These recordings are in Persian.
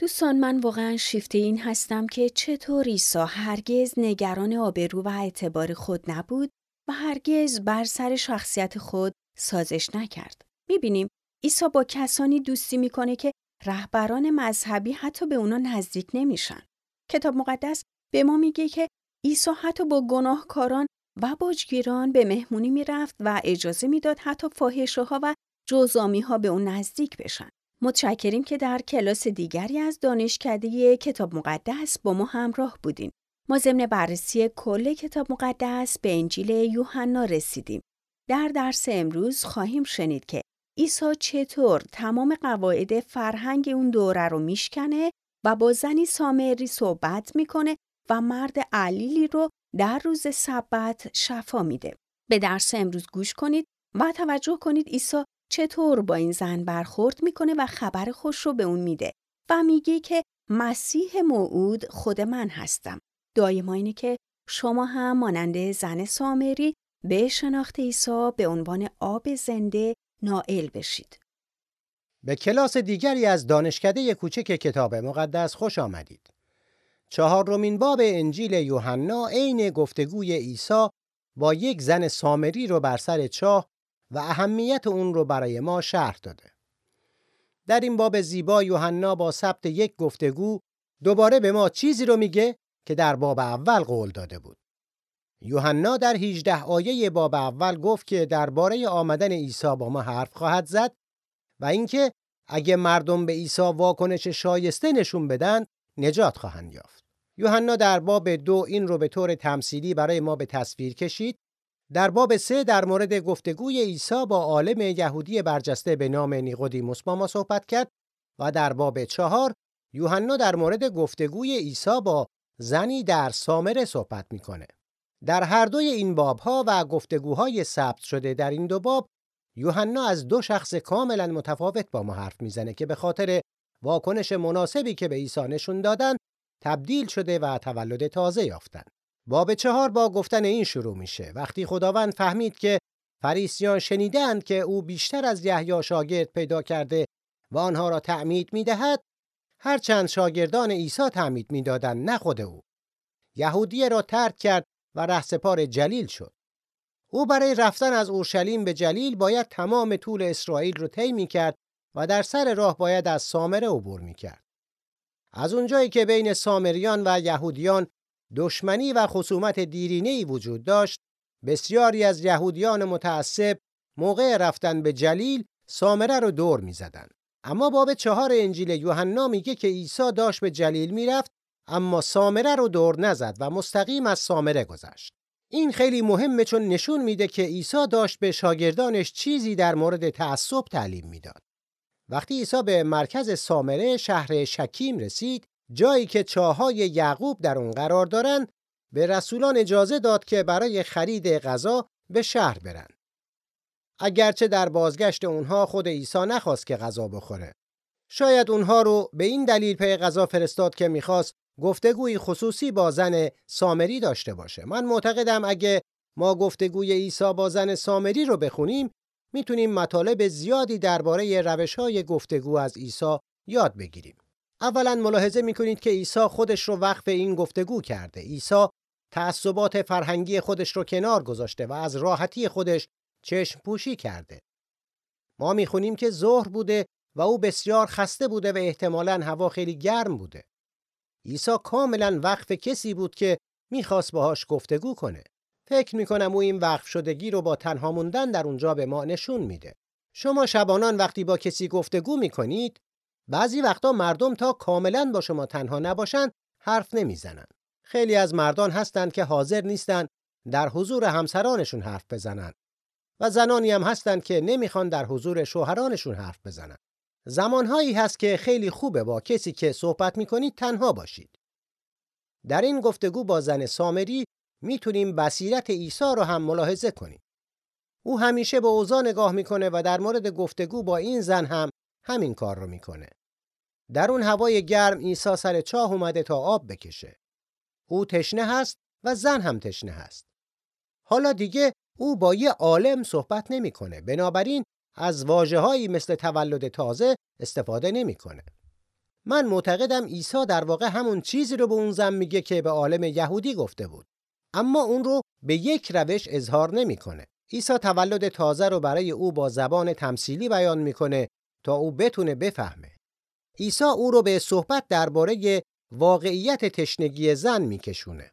دوستان من واقعا شیفته این هستم که چطور عیسی هرگز نگران آبرو و اعتبار خود نبود و هرگز بر سر شخصیت خود سازش نکرد. می‌بینیم عیسی با کسانی دوستی می‌کنه که رهبران مذهبی حتی به اونا نزدیک نمیشن. کتاب مقدس به ما میگه که عیسی حتی با گناهکاران و باجگیران به مهمونی می‌رفت و اجازه می‌داد حتی فاحشه ها و جزامی ها به اون نزدیک بشن. متشکریم که در کلاس دیگری از دانشکده کتاب مقدس با ما همراه بودین. ما ضمن بررسی کل کتاب مقدس به انجیل یوحنا رسیدیم. در درس امروز خواهیم شنید که عیسی چطور تمام قواعد فرهنگ اون دوره رو میشکنه و با زنی سامری صحبت می‌کنه و مرد علیلی رو در روز سبت شفا میده. به درس امروز گوش کنید و توجه کنید عیسی چطور با این زن برخورد می‌کنه و خبر خوش رو به اون میده و میگه که مسیح موعود خود من هستم. دعای ما اینه که شما هم مانند زن سامری به شناخت عیسی به عنوان آب زنده نائل بشید. به کلاس دیگری از دانشکده کوچک کتاب مقدس خوش آمدید. چهارمین باب انجیل یوحنا عین گفتگوی عیسی با یک زن سامری رو بر سر چاه و اهمیت اون رو برای ما شرح داده. در این باب زیبا یوحنا با ثبت یک گفتگو دوباره به ما چیزی رو میگه که در باب اول قول داده بود. یوحنا در 18 آیه باب اول گفت که درباره آمدن عیسی با ما حرف خواهد زد و اینکه اگه مردم به عیسی واکنش شایسته نشون بدن نجات خواهند یافت. یوحنا در باب دو این رو به طور تمثیلی برای ما به تصویر کشید. در باب سه در مورد گفتگوی عیسی با عالم یهودی برجسته به نام نیقودیموس با ما صحبت کرد و در باب چهار یوحنا در مورد گفتگوی عیسی با زنی در سامره صحبت می‌کنه. در هر دوی این بابها و گفتگوهای ثبت شده در این دو باب یوحنا از دو شخص کاملا متفاوت با ما حرف می‌زنه که به خاطر واکنش مناسبی که به عیسی نشون دادن تبدیل شده و تولد تازه یافتن. باب چهار با گفتن این شروع میشه. وقتی خداوند فهمید که فریسیان شنیدند که او بیشتر از یحیی شاگرد پیدا کرده و آنها را تعمید می‌دهد هرچند شاگردان عیسی تعمید می‌دادند نه خود او. یهودیه را ترک کرد و رهسپار جلیل شد. او برای رفتن از اورشلیم به جلیل باید تمام طول اسرائیل رو طی کرد و در سر راه باید از سامره عبور کرد. از اونجایی که بین سامریان و یهودیان دشمنی و خصومت دیرینه‌ای وجود داشت بسیاری از یهودیان متعصب موقع رفتن به جلیل سامره رو دور می‌زدند. اما باب چهار انجیل یوحنا میگه که عیسی داشت به جلیل می‌رفت اما سامره رو دور نزد و مستقیم از سامره گذشت. این خیلی مهمه چون نشون میده که عیسی داشت به شاگردانش چیزی در مورد تعصب تعلیم می‌داد. وقتی عیسی به مرکز سامره شهر شکیم رسید جایی که چاهای یعقوب در اون قرار دارند به رسولان اجازه داد که برای خرید غذا به شهر برند. اگرچه در بازگشت اونها خود عیسی نخواست که غذا بخوره. شاید اونها رو به این دلیل پی غذا فرستاد که می‌خواست گفتگوی خصوصی با زن سامری داشته باشه. من معتقدم اگه ما گفتگوی عیسی با زن سامری رو بخونیم می‌تونیم مطالب زیادی درباره روش‌های گفتگو از عیسی یاد بگیریم. اولا ملاحظه می‌کنید که عیسی خودش رو وقف این گفتگو کرده عیسی تعصبات فرهنگی خودش رو کنار گذاشته و از راحتی خودش چشم پوشی کرده ما می‌خونیم که ظهر بوده و او بسیار خسته بوده و احتمالا هوا خیلی گرم بوده عیسی کاملا وقف کسی بود که می‌خواست باهاش گفتگو کنه. فکر می‌کنم او این وقف شدگی رو با تنها موندن در اونجا به ما نشون میده. شما شبانان وقتی با کسی گفتگو می‌کنید بعضی وقتا مردم تا کاملا با شما تنها نباشند حرف نمی‌زنن. خیلی از مردان هستند که حاضر نیستند در حضور همسرانشون حرف بزنن و زنانی هم هستند که نمی‌خوان در حضور شوهرانشون حرف بزنن. زمانهایی هست که خیلی خوبه با کسی که صحبت می‌کنید تنها باشید. در این گفتگو با زن سامری می‌تونیم بصیرت عیسی رو هم ملاحظه کنیم. او همیشه به اوضاع نگاه می‌کنه و در مورد گفتگو با این زن هم همین کار رو می‌کنه. در اون هوای گرم عیسی سر چاه اومده تا آب بکشه. او تشنه هست و زن هم تشنه هست. حالا دیگه او با یه عالم صحبت نمی‌کنه. بنابراین از واجههایی مثل تولد تازه استفاده نمی‌کنه. من معتقدم عیسی در واقع همون چیزی رو به اون زن میگه که به عالم یهودی گفته بود اما اون رو به یک روش اظهار نمی‌کنه عیسی تولد تازه رو برای او با زبان تمثیلی بیان می‌کنه تا او بتونه بفهمه عیسی او رو به صحبت درباره واقعیت تشنگی زن میکشونه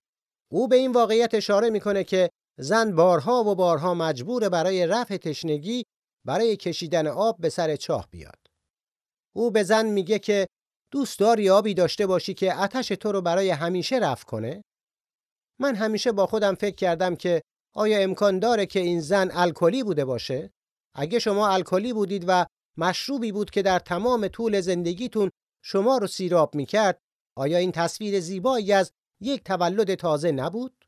او به این واقعیت اشاره می‌کنه که زن بارها و بارها مجبور برای رفع تشنگی برای کشیدن آب به سر چاه بیاد. او به زن میگه که دوست داری آبی داشته باشی که آتش تو رو برای همیشه رفع کنه؟ من همیشه با خودم فکر کردم که آیا امکان داره که این زن الکلی بوده باشه؟ اگه شما الکلی بودید و مشروبی بود که در تمام طول زندگیتون شما رو سیراب می‌کرد، آیا این تصویر زیبایی از یک تولد تازه نبود؟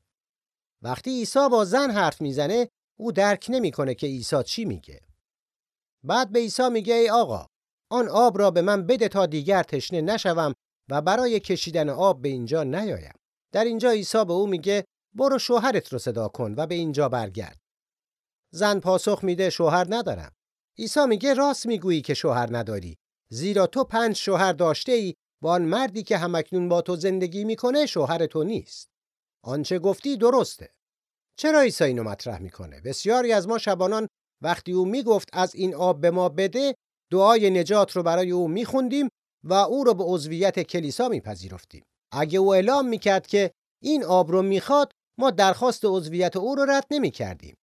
وقتی عیسی با زن حرف می‌زنه، او درک نمی‌کنه که عیسی چی میگه. بعد به عیسی میگه ای آقا آن آب را به من بده تا دیگر تشنه نشوم و برای کشیدن آب به اینجا نیایم در اینجا عیسی به او میگه برو شوهرت رو صدا کن و به اینجا برگرد زن پاسخ میده شوهر ندارم عیسی میگه راست می‌گویی که شوهر نداری. زیرا تو پنج شوهر داشته ای و آن مردی که همکنون با تو زندگی می‌کنه شوهر تو نیست. آنچه گفتی درسته. چرا عیسی اینو مطرح می‌کنه؟ بسیاری از ما شبانان وقتی او می‌گفت از این آب به ما بده دعای نجات رو برای او میخوندیم و او رو به عضویت کلیسا میپذیرفتیم. اگه او اعلام می‌کرد که این آب رو می‌خواد ما درخواست عضویت او رو رد نمی‌کردیم.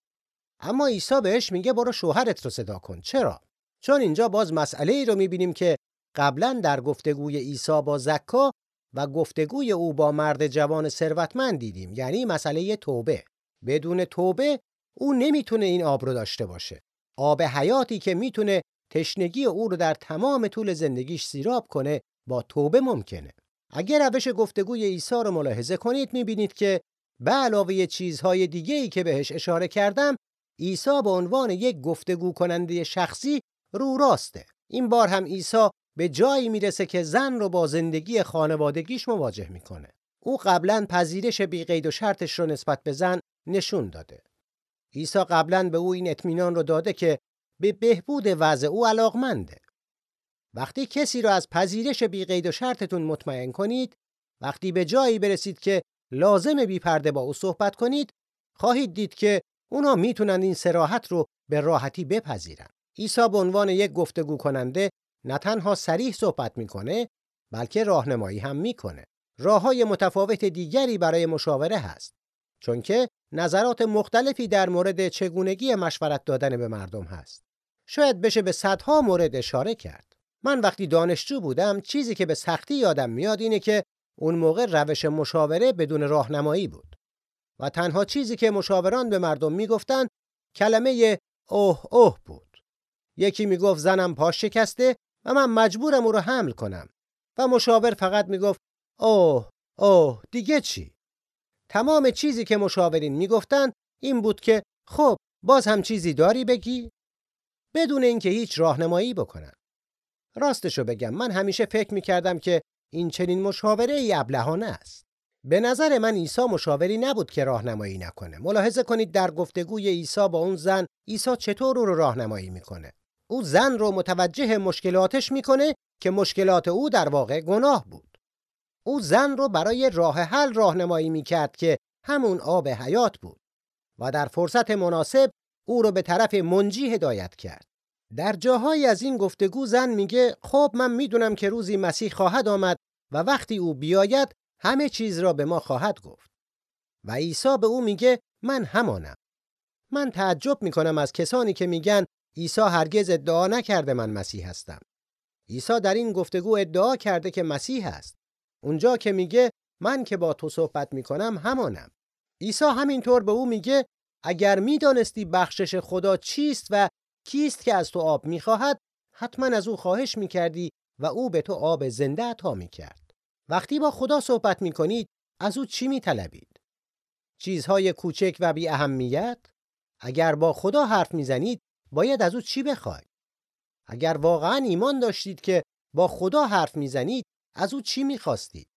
اما عیسی بهش میگه برو شوهرت رو صدا کن. چرا؟ چون اینجا باز مسئله ای رو می‌بینیم که قبلا در گفتگوی عیسی با زکا و گفتگوی او با مرد جوان ثروتمند دیدیم. یعنی مسئله توبه. بدون توبه او نمی‌تونه این آب رو داشته باشه. آب حیاتی که می‌تونه تشنگی او رو در تمام طول زندگیش سیراب کنه با توبه ممکنه. اگر روش گفتگوی عیسی رو ملاحظه کنید می‌بینید که به علاوه چیزهای دیگه ای که بهش اشاره کردم عیسی به عنوان یک گفتگو کننده شخصی رو راسته. این بار هم عیسی به جایی می‌رسه که زن رو با زندگی خانوادگیش مواجه می‌کنه. او قبلا پذیرش بی قید و شرطش رو نسبت به زن نشون داده. عیسی قبلا به او این اطمینان رو داده که به بهبود وضع او علاقمنده. وقتی کسی را از پذیرش بی قید و شرطتون مطمئن کنید، وقتی به جایی برسید که لازم بی پرده با او صحبت کنید، خواهید دید که اونا می‌تونن این سراحت رو به راحتی بپذیرن. عیسی به عنوان یک گفتگو کننده نه تنها سریح صحبت می‌کنه، بلکه راهنمایی هم می‌کنه. راه های متفاوت دیگری برای مشاوره هست. چون که نظرات مختلفی در مورد چگونگی مشورت دادن به مردم هست. شاید بشه به صدها مورد اشاره کرد. من وقتی دانشجو بودم چیزی که به سختی یادم میاد اینه که اون موقع روش مشاوره بدون راهنمایی بود. و تنها چیزی که مشاوران به مردم می‌گفتند کلمه اوه اوه بود. یکی می‌گفت زنم پاش شکسته و من مجبورم او رو حمل کنم و مشاور فقط می‌گفت اوه اوه دیگه چی؟ تمام چیزی که مشاورین می‌گفتن این بود که خب باز هم چیزی داری بگی بدون اینکه هیچ راهنمایی بکنن راستشو بگم من همیشه فکر می‌کردم که این چنین مشاوره ای ابلهانه است به نظر من عیسی مشاوری نبود که راهنمایی نکنه. ملاحظه کنید در گفتگوی عیسی با اون زن عیسی چطور او رو راهنمایی می‌کنه؟ او زن رو متوجه مشکلاتش می‌کنه که مشکلات او در واقع گناه بود. او زن رو برای راه حل راهنمایی می‌کرد که همون آب حیات بود و در فرصت مناسب او رو به طرف منجی هدایت کرد. در جاهایی از این گفتگو زن میگه خب من می‌دونم که روزی مسیح خواهد آمد و وقتی او بیاید همه چیز را به ما خواهد گفت. و عیسی به او میگه من همانم. من تعجب می‌کنم از کسانی که میگن عیسی هرگز ادعا نکرده من مسیح هستم. عیسی در این گفتگو ادعا کرده که مسیح است. اونجا که میگه من که با تو صحبت می‌کنم همانم عیسی همینطور به او میگه اگر می‌دانستی بخشش خدا چیست و کیست که از تو آب می‌خواهد حتما از او خواهش می‌کردی و او به تو آب زنده عطا می‌کرد وقتی با خدا صحبت می‌کنید از او چی میطلبید چیزهای کوچک و بی اهمیت اگر با خدا حرف می‌زنید باید از او چی بخواید اگر واقعا ایمان داشتید که با خدا حرف می‌زنید از او چی می‌خواستید؟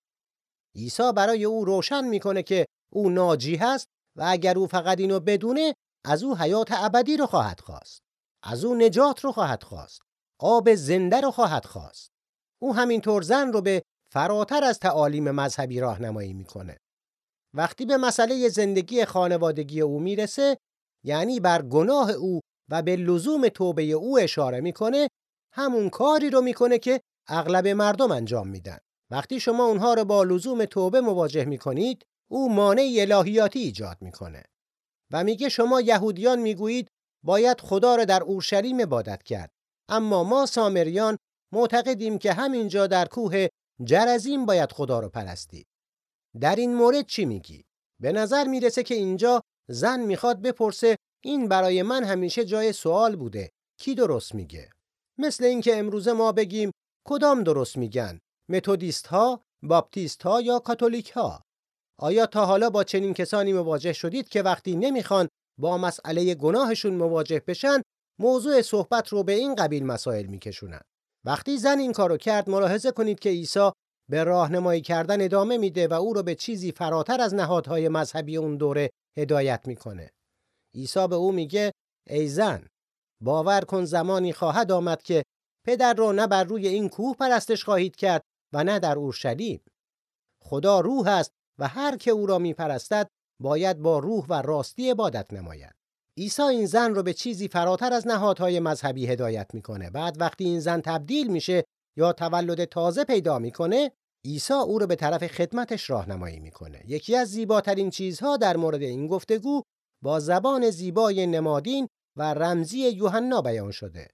عیسی برای او روشن می‌کنه که او ناجی هست و اگر او فقط اینو بدونه از او حیات ابدی رو خواهد خواست. از او نجات رو خواهد خواست. آب زنده رو خواهد خواست. او همینطور زن رو به فراتر از تعالیم مذهبی راهنمایی می‌کنه. وقتی به مسئله زندگی خانوادگی او می‌رسه یعنی بر گناه او و به لزوم توبه او اشاره می‌کنه همون کاری رو می‌کنه که اغلب مردم انجام میدن. وقتی شما اونها رو با لزوم توبه مواجه می‌کنید او مانع الهیاتی ایجاد می‌کنه و میگه شما یهودیان می‌گویید باید خدا را در اورشلیم عبادت کرد اما ما سامریان معتقدیم که همینجا در کوه جرزیم باید خدا رو پرستید در این مورد چی میگی؟ به نظر می‌رسه که اینجا زن می‌خواد بپرسه این برای من همیشه جای سوال بوده. کی درست میگه؟ مثل اینکه امروزه ما بگیم کدام درست میگن؟ متودیست ها باپتیست ها یا کاتولیک ها آیا تا حالا با چنین کسانی مواجه شدید که وقتی نمی‌خوان با مسئله گناهشون مواجه بشن موضوع صحبت رو به این قبیل مسائل میکشونن؟ وقتی زن این کارو کرد ملاحظه کنید که عیسی به راهنمایی کردن ادامه میده و او رو به چیزی فراتر از نهادهای مذهبی اون دوره هدایت می‌کنه. عیسی به او میگه ای زن باور کن زمانی خواهد آمد که پدر را نه بر روی این کوه پرستش خواهید کرد و نه در اورشلیم. خدا روح است و هر که او را میپرستد باید با روح و راستی عبادت نماید. عیسی این زن رو به چیزی فراتر از نهادهای مذهبی هدایت می‌کنه. بعد وقتی این زن تبدیل میشه یا تولد تازه پیدا می‌کنه عیسی او رو به طرف خدمتش راهنمایی می‌کنه. یکی از زیباترین چیزها در مورد این گفتگو با زبان زیبای نمادین و رمزی یوحنا بیان شده.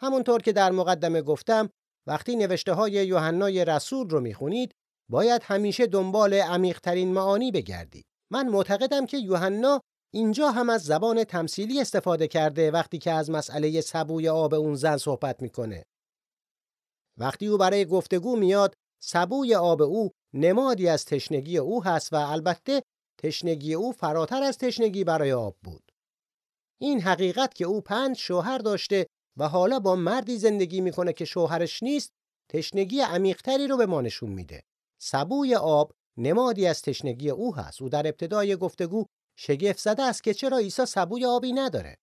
همونطور که در مقدمه گفتم وقتی نوشته های یوحنای رسول رو می‌خونید باید همیشه دنبال عمیقترین معانی بگردید. من معتقدم که یوحنا اینجا هم از زبان تمثیلی استفاده کرده وقتی که از مسئله سبوی آب اون زن صحبت می‌کنه. وقتی او برای گفتگو میاد سبوی آب او نمادی از تشنگی او هست و البته تشنگی او فراتر از تشنگی برای آب بود. این حقیقت که او پنج شوهر داشته و حالا با مردی زندگی می‌کنه که شوهرش نیست تشنگی عمیقتری رو به ما نشون میده. سبوی آب نمادی از تشنگی او هست. او در ابتدای گفتگو شگفت زده است که چرا عیسی سبوی آبی نداره.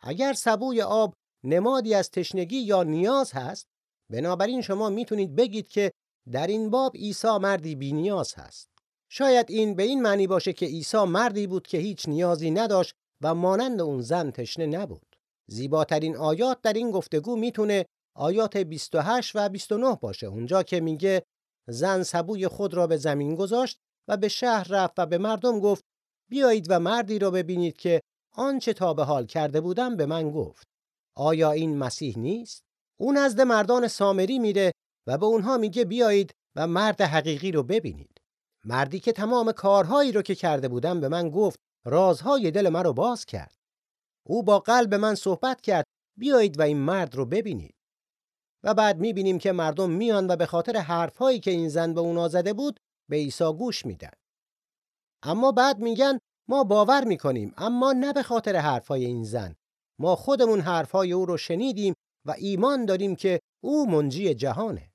اگر سبوی آب نمادی از تشنگی یا نیاز هست بنابراین شما می‌تونید بگید که در این باب عیسی مردی بی نیاز هست. شاید این به این معنی باشه که عیسی مردی بود که هیچ نیازی نداشت و مانند اون زن تشنه نبود. زیباترین آیات در این گفتگو می‌تونه آیات 28 و 29 باشه. اونجا که میگه زن سبوی خود را به زمین گذاشت و به شهر رفت و به مردم گفت بیایید و مردی را ببینید که آنچه تا به حال کرده بودم به من گفت. آیا این مسیح نیست؟ او نزد مردان سامری میره و به اونها میگه بیایید و مرد حقیقی رو ببینید. مردی که تمام کارهایی رو که کرده بودم به من گفت رازهای دل من رو باز کرد. او با قلب من صحبت کرد بیایید و این مرد رو ببینید. و بعد می‌بینیم که مردم میان و به خاطر حرفهایی که این زن به اونا زده بود به عیسی گوش میدن. اما بعد میگن ما باور می‌کنیم اما نه به خاطر حرفهای این زن. ما خودمون حرفهای او رو شنیدیم و ایمان داریم که او منجی جهانه.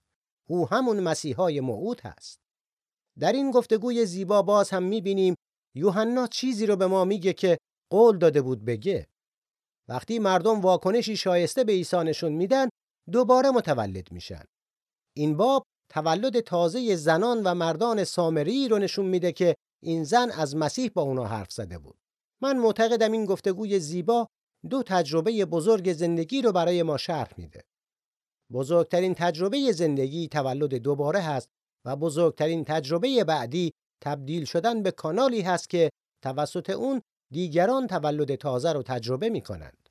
او همون مسیحای موعود هست. در این گفتگوی زیبا باز هم می‌بینیم یوحنا چیزی رو به ما میگه که قول داده بود بگه. وقتی مردم واکنشی شایسته به عیسی نشون میدن دوباره متولد میشن. این باب تولد تازه زنان و مردان سامری رو نشون میده که این زن از مسیح با اونا حرف زده بود. من معتقدم این گفتگوی زیبا دو تجربه بزرگ زندگی رو برای ما شرح میده. بزرگترین تجربه زندگی تولد دوباره هست و بزرگترین تجربه بعدی تبدیل شدن به کانالی هست که توسط اون دیگران تولد تازه رو تجربه می‌کنند.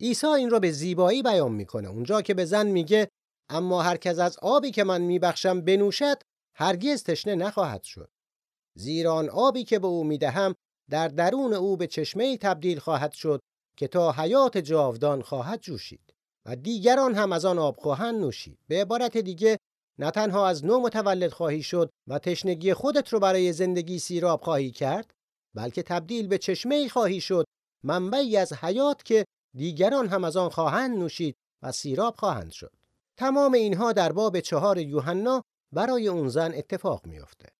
عیسی این رو به زیبایی بیان می‌کنه. اونجا که به زن میگه اما هر کس از آبی که من میبخشم بنوشد هرگز تشنه نخواهد شد. زیرا آن آبی که به او می‌دهم در درون او به چشمه تبدیل خواهد شد که تا حیات جاودان خواهد جوشید و دیگران هم از آن آب خواهند نوشید. به عبارت دیگه نه تنها از نو متولد خواهی شد و تشنگی خودت رو برای زندگی سیراب خواهی کرد بلکه تبدیل به چشمه خواهی شد منبعی از حیات که دیگران هم از آن خواهند نوشید و سیراب خواهند شد. تمام اینها در باب چهار یوحنا برای اون زن اتفاق میافته.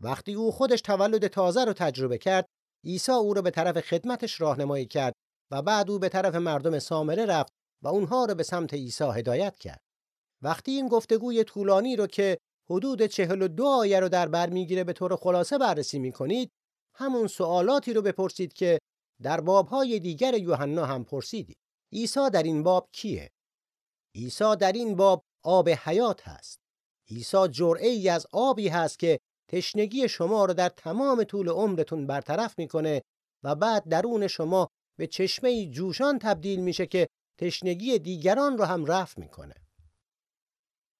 وقتی او خودش تولد تازه رو تجربه کرد عیسی او رو به طرف خدمتش راهنمایی کرد و بعد او به طرف مردم سامره رفت و اونها رو به سمت عیسی هدایت کرد. وقتی این گفتگوی طولانی رو که حدود چهل و دو آیه رو در بر می‌گیره به طور خلاصه بررسی می‌کنید همون سوالاتی رو بپرسید که در بابهای دیگر یوحنا هم پرسیدید. عیسی در این باب کیه؟ عیسی در این باب آب حیات هست. عیسی جرعه ای از آبی هست که تشنگی شما رو در تمام طول عمرتون برطرف می‌کنه و بعد درون شما به چشمه جوشان تبدیل میشه که تشنگی دیگران رو هم رفع می‌کنه.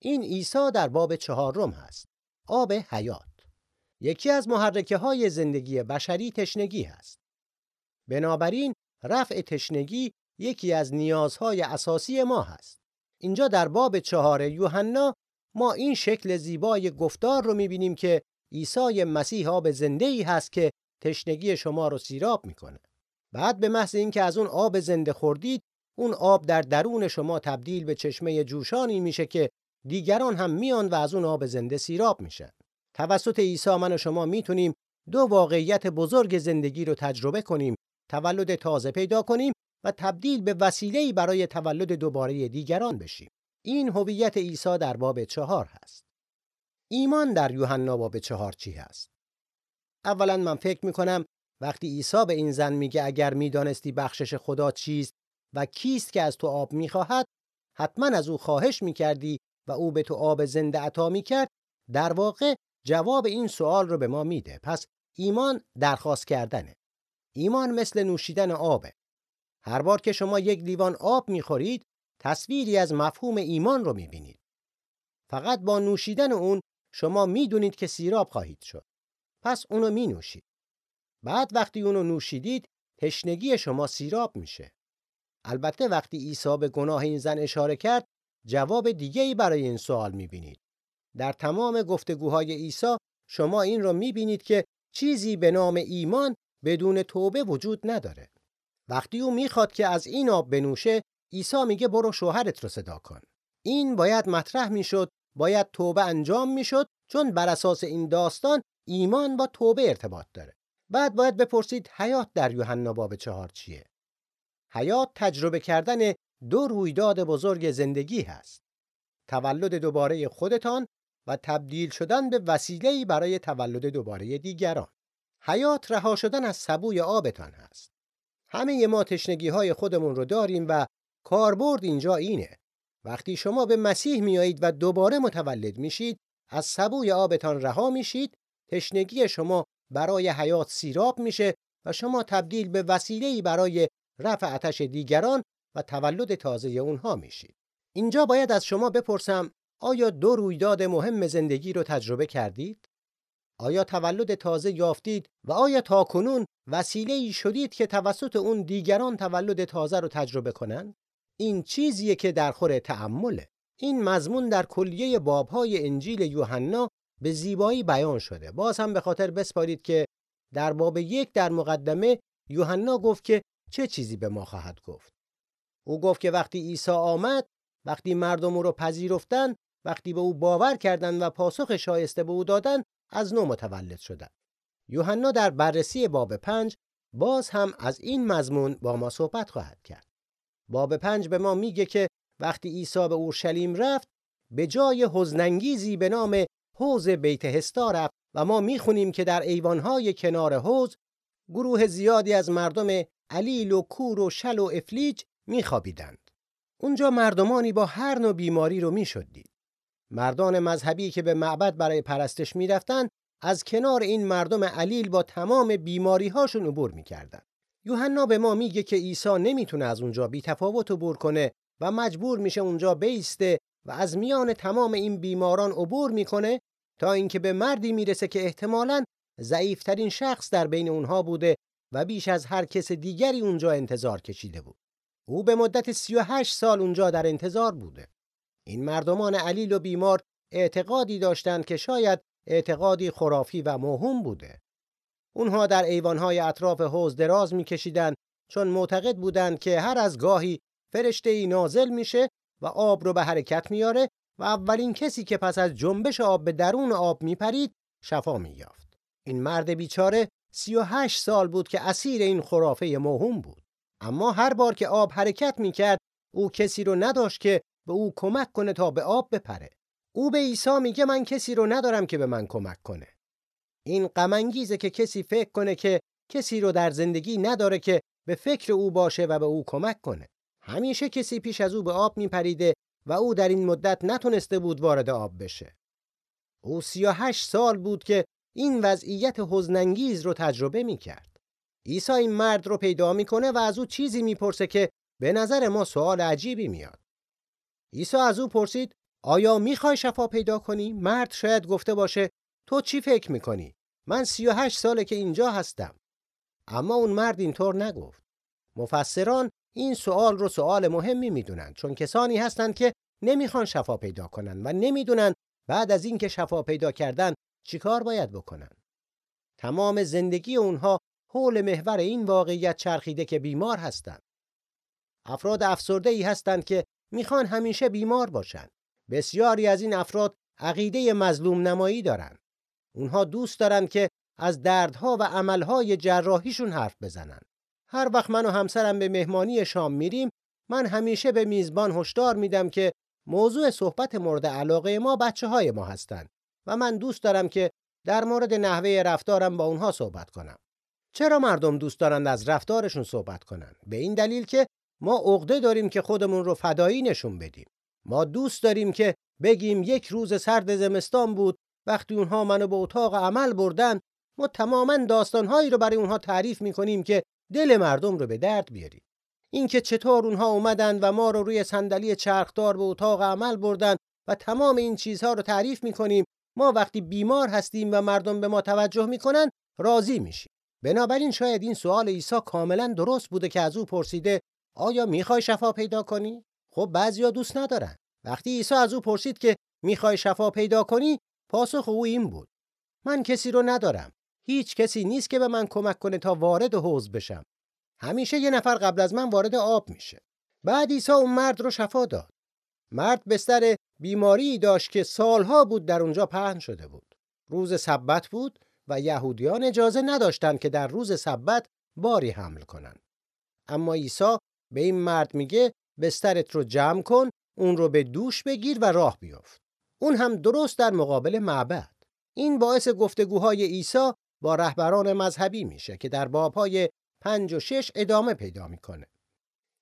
این عیسی در باب چهارم هست. آب حیات. یکی از محرکه های زندگی بشری تشنگی هست. بنابراین رفع تشنگی یکی از نیازهای اساسی ما هست. اینجا در باب چهار یوحنا ما این شکل زیبای گفتار رو می‌بینیم که عیسی مسیح آب زنده ای هست که تشنگی شما رو سیراب می‌کنه. بعد به محض اینکه از اون آب زنده خوردید اون آب در درون شما تبدیل به چشمه جوشانی میشه که دیگران هم میان و از اون آب زنده سیراب میشن. توسط عیسی من و شما می‌تونیم دو واقعیت بزرگ زندگی رو تجربه کنیم، تولد تازه پیدا کنیم و تبدیل به وسیله‌ای برای تولد دوباره دیگران بشیم. این هویت عیسی در باب چهار هست. ایمان در یوحنا باب چهار چی هست؟ اولا من فکر می‌کنم وقتی عیسی به این زن میگه اگر می‌دانستی بخشش خدا چیست و کیست که از تو آب می‌خواهد حتما از او خواهش می‌کردی و او به تو آب زنده عطا می‌کرد در واقع جواب این سوال رو به ما میده. پس ایمان درخواست کردنه. ایمان مثل نوشیدن آبه. هر بار که شما یک لیوان آب می‌خورید تصویری از مفهوم ایمان رو می‌بینید. فقط با نوشیدن اون شما می‌دونید که سیراب خواهید شد. پس اونو می نوشید بعد وقتی اونو نوشیدید تشنگی شما سیراب میشه. البته وقتی عیسی به گناه این زن اشاره کرد جواب دیگه ای برای این سوال می‌بینید. در تمام گفتگوهای عیسی شما این رو می‌بینید که چیزی به نام ایمان بدون توبه وجود نداره. وقتی او می‌خواد که از این آب بنوشه عیسی میگه برو شوهرت رو صدا کن. این باید مطرح می‌شد باید توبه انجام می‌شد چون بر اساس این داستان ایمان با توبه ارتباط داره. بعد باید بپرسید حیات در یوحنا باب چهار چیه؟ حیات تجربه کردن دو رویداد بزرگ زندگی هست. تولد دوباره خودتان و تبدیل شدن به وسیله‌ای برای تولد دوباره دیگران. حیات رها شدن از سبوی آبتان هست. همه ما تشنگی های خودمون رو داریم و کاربرد اینجا اینه. وقتی شما به مسیح میایید و دوباره متولد میشید از سبوی آبتان رها میشید تشنگی شما برای حیات سیراب میشه و شما تبدیل به وسیله‌ای برای رفع آتش دیگران و تولد تازه اونها میشید. اینجا باید از شما بپرسم آیا دو رویداد مهم زندگی رو تجربه کردید؟ آیا تولد تازه یافتید و آیا تا کنون وسیله شدید که توسط اون دیگران تولد تازه رو تجربه کنند؟ این چیزیه که در خور تأمله. این مضمون در کلیه بابهای انجیل یوحنا به زیبایی بیان شده. باز هم به خاطر بسپارید که در باب یک در مقدمه یوحنا گفت که چه چیزی به ما خواهد گفت. او گفت که وقتی عیسی آمد، وقتی مردم او را پذیرفتند، وقتی به او باور کردند و پاسخ شایسته به او دادند، از نو متولد شدند. یوحنا در بررسی باب پنج باز هم از این مضمون با ما صحبت خواهد کرد. باب پنج به ما میگه که وقتی عیسی به اورشلیم رفت به جای حزنانگیزی به نام حوز بیت هستا رفت و ما می‌خونیم که در ایوانهای کنار حوز گروه زیادی از مردم علیل و کور و شل و افلیج میخوابیدند. اونجا مردمانی با هر نوع بیماری رو می‌شدید. مردان مذهبی که به معبد برای پرستش می‌رفتند از کنار این مردم علیل با تمام بیماری هاشون عبور می‌کردند. یوحنا به ما میگه که عیسی نمی‌تونه از اونجا بی تفاوت عبور کنه و مجبور میشه اونجا بیسته و از میان تمام این بیماران عبور می‌کنه تا اینکه به مردی می‌رسه که احتمالاً ضعیفترین شخص در بین اونها بوده و بیش از هر کس دیگری اونجا انتظار کشیده بود. او به مدت 38 سال اونجا در انتظار بوده. این مردمان علیل و بیمار اعتقادی داشتند که شاید اعتقادی خرافی و موهوم بوده. اونها در ایوانهای اطراف حوز دراز میکشیدند چون معتقد بودند که هر از گاهی فرشته ای نازل میشه و آب رو به حرکت میاره و اولین کسی که پس از جنبش آب به درون آب میپرید شفا مییافت. این مرد بیچاره 38 سال بود که اسیر این خرافه موهوم بود. اما هر بار که آب حرکت می‌کرد او کسی رو نداشت که به او کمک کنه تا به آب بپره او به عیسی میگه من کسی رو ندارم که به من کمک کنه این غم که کسی فکر کنه که کسی رو در زندگی نداره که به فکر او باشه و به او کمک کنه همیشه کسی پیش از او به آب میپریده و او در این مدت نتونسته بود وارد آب بشه او 38 سال بود که این وضعیت حزنانگیز رو تجربه می‌کرد عیسی این مرد رو پیدا می‌کنه و از او چیزی می‌پرسه که به نظر ما سوال عجیبی میاد عیسی از او پرسید آیا می‌خوای شفا پیدا کنی؟ مرد شاید گفته باشه تو چی فکر می‌کنی؟ من 38 ساله که اینجا هستم. اما اون مرد اینطور نگفت. مفسران این سوال رو سوال مهمی می‌دونن چون کسانی هستند که نمی‌خوان شفا پیدا کنن و نمی‌دونن بعد از اینکه شفا پیدا کردن چیکار باید بکنن. تمام زندگی اونها حول محور این واقعیت چرخیده که بیمار هستند. افراد افسرده ای هستند که می‌خوان همیشه بیمار باشند. بسیاری از این افراد عقیده مظلوم نمایی دارند. اونها دوست دارند که از دردها و عملهای جراحیشون حرف بزنن. هر وقت من و همسرم به مهمانی شام میریم من همیشه به میزبان هشدار میدم که موضوع صحبت مورد علاقه ما بچه های ما هستند و من دوست دارم که در مورد نحوه رفتارم با اونها صحبت کنم. چرا مردم دوست دارند از رفتارشون صحبت کنن؟ به این دلیل که ما عقده داریم که خودمون رو فدایی نشون بدیم. ما دوست داریم که بگیم یک روز سرد زمستان بود وقتی اونها منو به اتاق عمل بردن ما تماما داستانهایی رو برای اونها تعریف می‌کنیم که دل مردم رو به درد بیاریم. اینکه چطور اونها اومدن و ما رو روی صندلی چرخدار به اتاق عمل بردن و تمام این چیزها رو تعریف می‌کنیم ما وقتی بیمار هستیم و مردم به ما توجه می‌کنن راضی میشیم. بنابراین شاید این سوال عیسی کاملا درست بوده که از او پرسیده آیا می‌خوای شفا پیدا کنی؟ خب بعضیا دوست ندارن. وقتی عیسی از او پرسید که می‌خوای شفا پیدا کنی پاسخ او این بود. من کسی رو ندارم. هیچ کسی نیست که به من کمک کنه تا وارد حوض بشم. همیشه یه نفر قبل از من وارد آب میشه. بعد عیسی اون مرد رو شفا داد. مرد بستر بیماری داشت که سالها بود در اونجا پهن شده بود. روز سبت بود و یهودیان اجازه نداشتند که در روز سبت باری حمل کنند. اما عیسی به این مرد میگه بسترت رو جمع کن اون رو به دوش بگیر و راه بیفت اون هم درست در مقابل معبد. این باعث گفتگوهای عیسی با رهبران مذهبی میشه که در بابهای پنج و شش ادامه پیدا می‌کنه.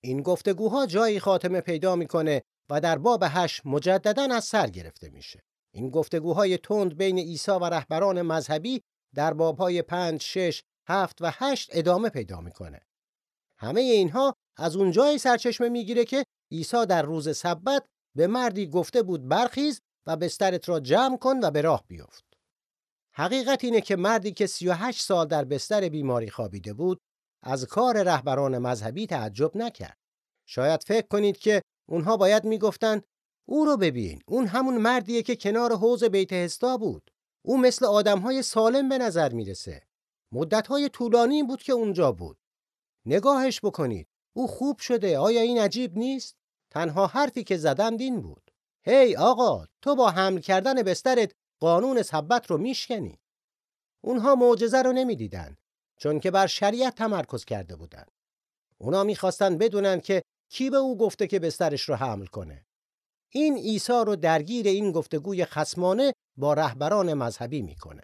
این گفتگوها جایی خاتمه پیدا می‌کنه و در باب هشت مجددا از سر گرفته میشه. این گفتگوهای تند بین عیسی و رهبران مذهبی در بابهای پنج، شش، هفت و هشت ادامه پیدا می‌کنه. همه اینها از اون جایی سرچشمه می‌گیره که عیسی در روز سبت به مردی گفته بود برخیز و بسترت را جمع کن و به راه بیفت. حقیقت اینه که مردی که 38 سال در بستر بیماری خوابیده بود از کار رهبران مذهبی تعجب نکرد. شاید فکر کنید که اونها باید می‌گفتند او رو ببین اون همون مردیه که کنار حوض بیت هستا بود. او مثل آدمهای سالم به نظر می‌رسه. مدتهای طولانی بود که اونجا بود. نگاهش بکنید او خوب شده آیا این عجیب نیست؟ تنها حرفی که زدند این بود. هی آقا تو با حمل کردن بسترت قانون سبت رو میشکنی. اونها معجزه رو نمی‌دیدن چون که بر شریعت تمرکز کرده بودند اونا می‌خواستن بدونن که کی به او گفته که بسترش رو حمل کنه. این عیسی رو درگیر این گفتگوی خسمانه با رهبران مذهبی می‌کنه.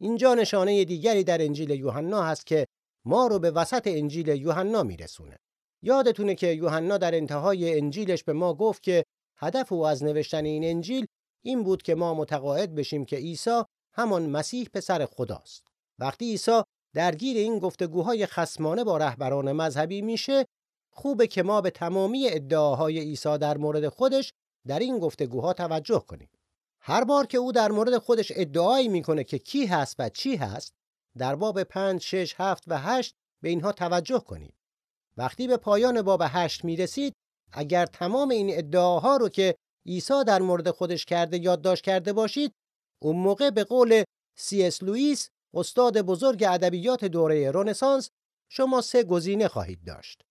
اینجا نشانه دیگری در انجیل یوحنا هست که ما رو به وسط انجیل یوحنا میرسونه. یادتونه که یوحنا در انتهای انجیلش به ما گفت که هدف او از نوشتن این انجیل این بود که ما متقاعد بشیم که عیسی همان مسیح پسر خداست. وقتی عیسی درگیر این گفتگوهای خسمانه با رهبران مذهبی میشه، خوبه که ما به تمامی ادعاهای عیسی در مورد خودش در این گفتگوها توجه کنیم. هر بار که او در مورد خودش ادعایی می‌کنه که کی هست و چی هست، در باب 5 6 7 و 8 به اینها توجه کنید. وقتی به پایان باب 8 می‌رسید اگر تمام این ادعاها رو که عیسی در مورد خودش کرده یادداشت کرده باشید اون موقع به قول سی اس لوئیس استاد بزرگ ادبیات دوره رنسانس شما سه گزینه خواهید داشت.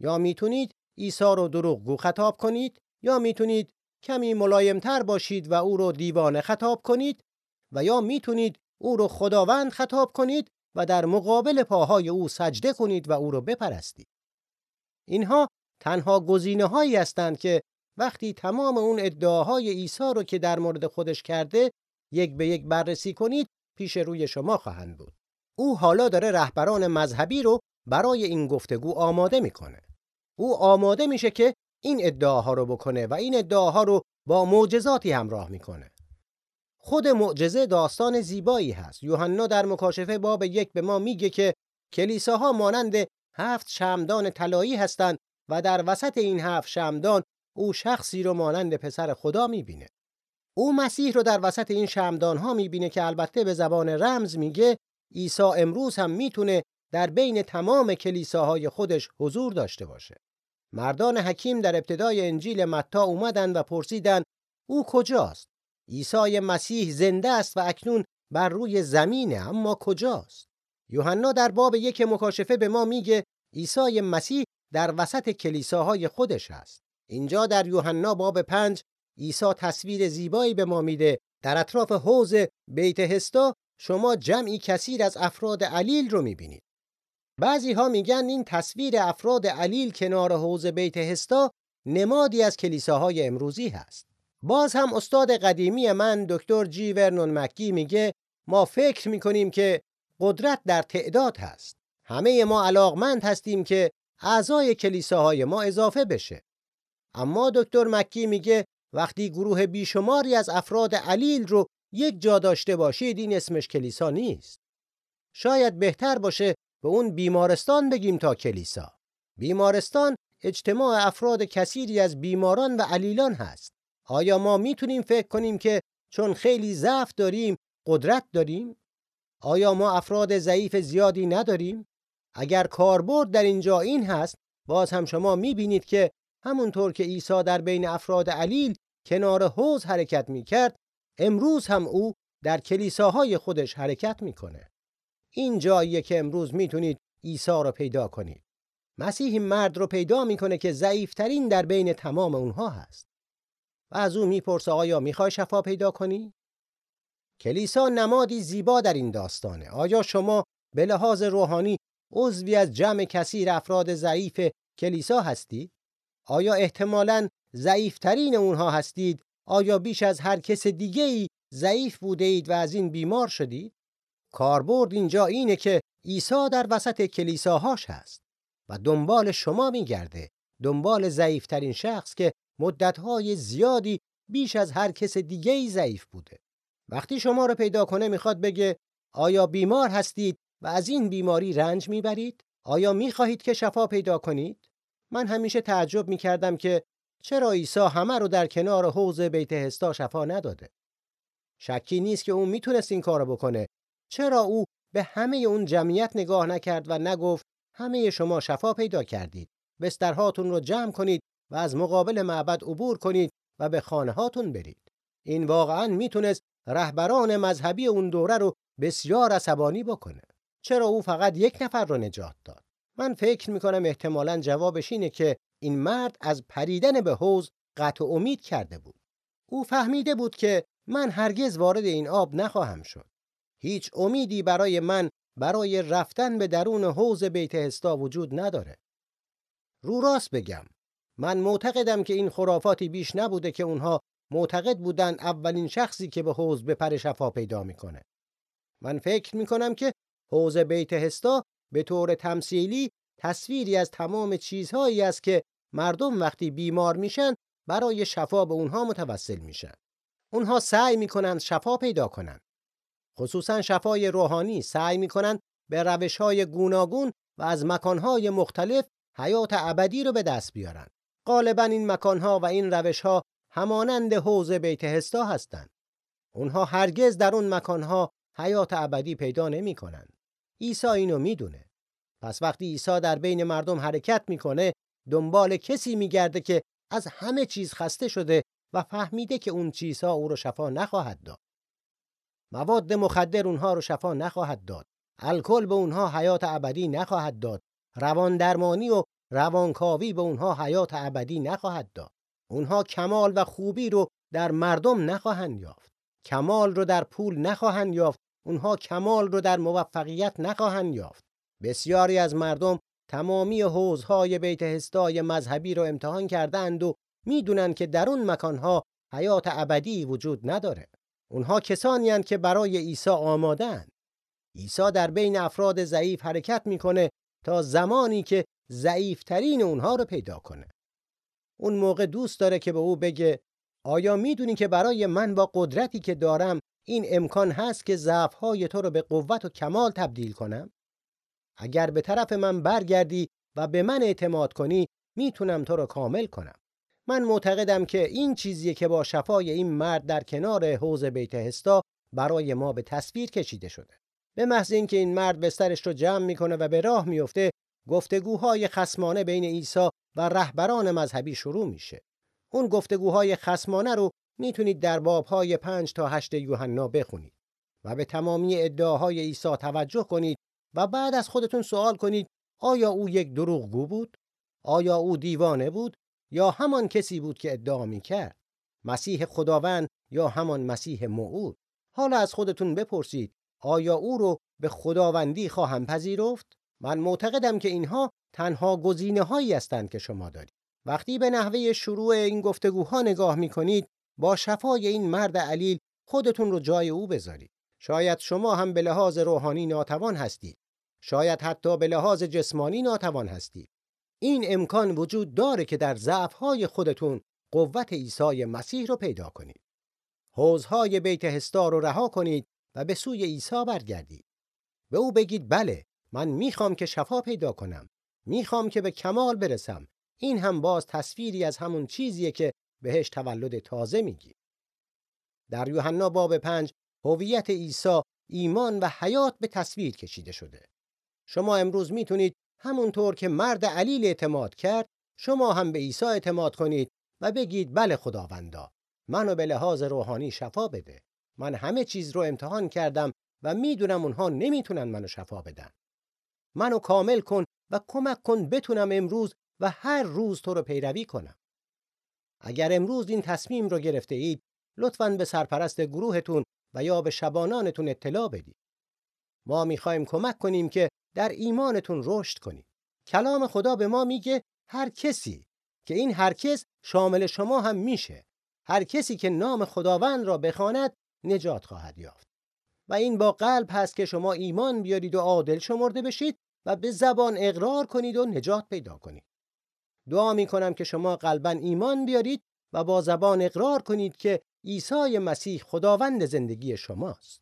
یا می‌تونید عیسی رو دروغگو خطاب کنید یا می‌تونید کمی ملایمتر باشید و او رو دیوانه خطاب کنید و یا می‌تونید او رو خداوند خطاب کنید و در مقابل پاهای او سجده کنید و او رو بپرستید. اینها تنها گزینه هایی هستند که وقتی تمام اون ادعاهای عیسی رو که در مورد خودش کرده یک به یک بررسی کنید پیش روی شما خواهند بود. او حالا داره رهبران مذهبی رو برای این گفتگو آماده می‌کنه. او آماده میشه که این ادعاها رو بکنه و این ادعاها رو با معجزاتی همراه می‌کنه. خود معجزه داستان زیبایی هست. یوحنا در مکاشفه باب یک به ما میگه که کلیساها مانند هفت شمدان طلایی هستند و در وسط این هفت شمدان او شخصی رو مانند پسر خدا می‌بینه. او مسیح رو در وسط این شمدان ها می‌بینه که البته به زبان رمز میگه عیسی امروز هم می‌تونه در بین تمام کلیساهای خودش حضور داشته باشه. مردان حکیم در ابتدای انجیل متا اومدن و پرسیدن او کجاست؟ عیسی مسیح زنده است و اکنون بر روی زمینه اما کجاست؟ یوحنا در باب یک مکاشفه به ما میگه عیسی مسیح در وسط کلیساهای خودش است. اینجا در یوحنا باب پنج عیسی تصویر زیبایی به ما میده در اطراف حوز بیت هستا شما جمعی کثیر از افراد علیل رو می‌بینید. بعضی ها میگن این تصویر افراد علیل کنار حوز بیت هستا نمادی از کلیساهای امروزی هست. باز هم استاد قدیمی من دکتر جی ورنون مکی میگه ما فکر می‌کنیم که قدرت در تعداد هست. همه ما علاقمند هستیم که اعضای کلیساهای ما اضافه بشه. اما دکتر مکی میگه وقتی گروه بیشماری از افراد علیل رو یک جا داشته باشید این اسمش کلیسا نیست. شاید بهتر باشه به اون بیمارستان بگیم تا کلیسا. بیمارستان اجتماع افراد کثیری از بیماران و علیلان هست. آیا ما می‌تونیم فکر کنیم که چون خیلی ضعف داریم قدرت داریم؟ آیا ما افراد ضعیف زیادی نداریم؟ اگر کاربرد در اینجا این هست باز هم شما می‌بینید که همونطور که عیسی در بین افراد علیل کنار حوز حرکت می‌کرد امروز هم او در کلیساهای خودش حرکت می‌کنه. این جاییه که امروز می‌تونید عیسی رو پیدا کنید. مسیح مرد رو پیدا می‌کنه که ضعیفترین در بین تمام اونها هست. و از او می‌پرسه آیا می‌خوای شفا پیدا کنی؟ کلیسا نمادی زیبا در این داستانه. آیا شما به لحاظ روحانی عضوی از جمع کثیر افراد ضعیف کلیسا هستید؟ آیا احتمالاً ضعیفترین اونها هستید؟ آیا بیش از هر کس دیگه ای ضعیف بوده اید و از این بیمار شدید؟ کاربرد اینجا اینه که عیسی در وسط کلیساهاش هست و دنبال شما میگرده دنبال ضعیفترین شخص که مدتهای زیادی بیش از هر کس دیگه ای ضعیف بوده. وقتی شما رو پیدا کنه می‌خواد بگه آیا بیمار هستید؟ و از این بیماری رنج می‌برید؟ آیا می‌خواهید که شفا پیدا کنید؟ من همیشه تعجب می‌کردم که چرا عیسی همه رو در کنار حوض بیت هستا شفا نداده. شکی نیست که اون می‌تونست این کارو بکنه. چرا او به همه اون جمعیت نگاه نکرد و نگفت همه شما شفا پیدا کردید. بسترهاتون رو جمع کنید و از مقابل معبد عبور کنید و به خانه هاتون برید. این واقعا می‌تونست رهبران مذهبی اون دوره رو بسیار عصبانی بکنه. چرا او فقط یک نفر رو نجات داد؟ من فکر می‌کنم احتمالا جوابش اینه که این مرد از پریدن به حوز قطع امید کرده بود. او فهمیده بود که من هرگز وارد این آب نخواهم شد. هیچ امیدی برای من برای رفتن به درون حوز بیت هستا وجود نداره. رو راست بگم من معتقدم که این خرافاتی بیش نبوده که اونها معتقد بودن اولین شخصی که به حوز به شفا پیدا می‌کنه. من فکر می‌کنم که حوز بیت هستا به طور تمثیلی تصویری از تمام چیزهایی است که مردم وقتی بیمار میشن برای شفا به اونها متوسل میشن. اونها سعی می‌کنن شفا پیدا کنن. خصوصا شفای روحانی سعی می‌کنن به روشهای گوناگون و از مکانهای مختلف حیات ابدی رو به دست بیارن. غالبا این مکانها و این روشها همانند حوض بیت هستا هستند. اونها هرگز در اون مکانها حیات ابدی پیدا نمی‌کنند. عیسی اینو می‌دونه. پس وقتی عیسی در بین مردم حرکت می‌کنه دنبال کسی میگرده که از همه چیز خسته شده و فهمیده که اون چیزها او رو شفا نخواهد داد. مواد مخدر اونها رو شفا نخواهد داد. الکل به اونها حیات ابدی نخواهد داد. روان درمانی و روانکاوی به اونها حیات ابدی نخواهد داد. اونها کمال و خوبی رو در مردم نخواهند یافت. کمال رو در پول نخواهند یافت. اونها کمال رو در موفقیت نخواهند یافت. بسیاری از مردم تمامی حوزهای بیت هستای مذهبی رو امتحان کردند و می‌دونن که در اون مکانها حیات ابدی وجود نداره. اونها کسانی که برای عیسی آمادن. عیسی در بین افراد ضعیف حرکت می‌کنه تا زمانی که ضعیفترین اونها رو پیدا کنه. اون موقع دوست داره که به او بگه آیا می‌دونی که برای من با قدرتی که دارم این امکان هست که ضعفهای تو رو به قوت و کمال تبدیل کنم؟ اگر به طرف من برگردی و به من اعتماد کنی می‌تونم تو رو کامل کنم. من معتقدم که این چیزیه که با شفای این مرد در کنار حوض بیت هستا برای ما به تصویر کشیده شده. به محض اینکه این مرد بسترش رو جمع می‌کنه و به راه میفته گفتگوهای خسمانه بین عیسی و رهبران مذهبی شروع میشه. اون گفتگوهای خسمانه رو می‌تونید در بابهای پنج تا هشت یوحنا بخونید و به تمامی ادعاهای عیسی توجه کنید و بعد از خودتون سوال کنید آیا او یک دروغگو بود؟ آیا او دیوانه بود؟ یا همان کسی بود که ادعا می‌کرد؟ مسیح خداوند یا همان مسیح موعود؟ حالا از خودتون بپرسید آیا او رو به خداوندی خواهم پذیرفت؟ من معتقدم که اینها تنها گزینه هایی هستند که شما دارید. وقتی به نحوه شروع این گفتگوها نگاه می کنید با شفای این مرد علیل خودتون رو جای او بذارید. شاید شما هم به لحاظ روحانی ناتوان هستید. شاید حتی به لحاظ جسمانی ناتوان هستید. این امکان وجود داره که در ضعفهای خودتون قوت عیسی مسیح رو پیدا کنید. حوزهای بیت هستا رو رها کنید و به سوی عیسی برگردید. به او بگید بله من می‌خوام که شفا پیدا کنم. می‌خوام که به کمال برسم. این هم باز تصویری از همون چیزیه که بهش تولد تازه میگی. در یوحنا باب پنج هویت عیسی ایمان و حیات به تصویر کشیده شده. شما امروز می‌تونید همونطور که مرد علیل اعتماد کرد شما هم به عیسی اعتماد کنید و بگید بله خداوندا منو به لحاظ روحانی شفا بده. من همه چیز رو امتحان کردم و می‌دونم اونها نمی‌تونن منو شفا بدن. منو کامل کن و کمک کن بتونم امروز و هر روز تو رو پیروی کنم. اگر امروز این تصمیم رو گرفته اید لطفاً به سرپرست گروهتون و یا به شبانانتون اطلاع بدید. ما می‌خوایم کمک کنیم که در ایمانتون رشد کنید. کلام خدا به ما میگه هر کسی که این هر کس شامل شما هم میشه. هر کسی که نام خداوند را بخواند نجات خواهد یافت. و این با قلب هست که شما ایمان بیارید و عادل شمرده بشید و به زبان اقرار کنید و نجات پیدا کنید. دعا می کنم که شما قلبا ایمان بیارید و با زبان اقرار کنید که عیسی مسیح خداوند زندگی شماست.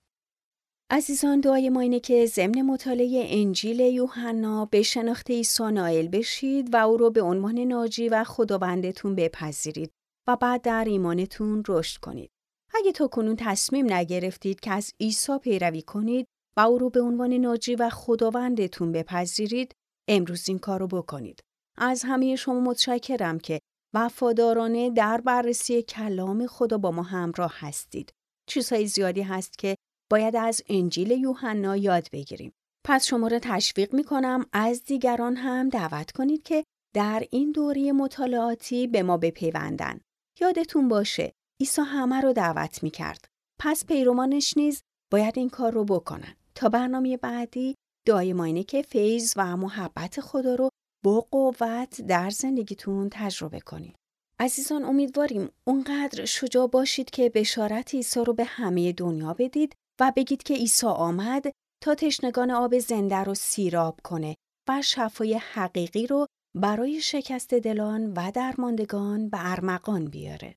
عزیزان دعای ما اینه که ضمن مطالعه انجیل یوحنا به شناخت عیسی نائل بشید و او رو به عنوان ناجی و خداوندتون بپذیرید و بعد در ایمانتون رشد کنید. اگه تا کنون تصمیم نگرفتید که از عیسی پیروی کنید و او رو به عنوان ناجی و خداوندتون بپذیرید، امروز این کار رو بکنید. از همه شما متشکرم که وفادارانه در بررسی کلام خدا با ما همراه هستید. چیزهای زیادی هست که باید از انجیل یوحنا یاد بگیریم. پس شما را تشویق می کنم از دیگران هم دعوت کنید که در این دوره مطالعاتی به ما بپیوندن. یادتون باشه عیسی همه رو دعوت می کرد. پس پیروانش نیز باید این کار رو بکنن. تا برنامه بعدی دعای ما اینه که فیض و محبت خدا رو با قوت در زندگیتون تجربه کنید. عزیزان امیدواریم اونقدر شجاع باشید که بشارت عیسی رو به همه دنیا بدید و بگید که عیسی آمد تا تشنگان آب زنده رو سیراب کنه و شفای حقیقی رو برای شکست دلان و درماندگان به ارمغان بیاره.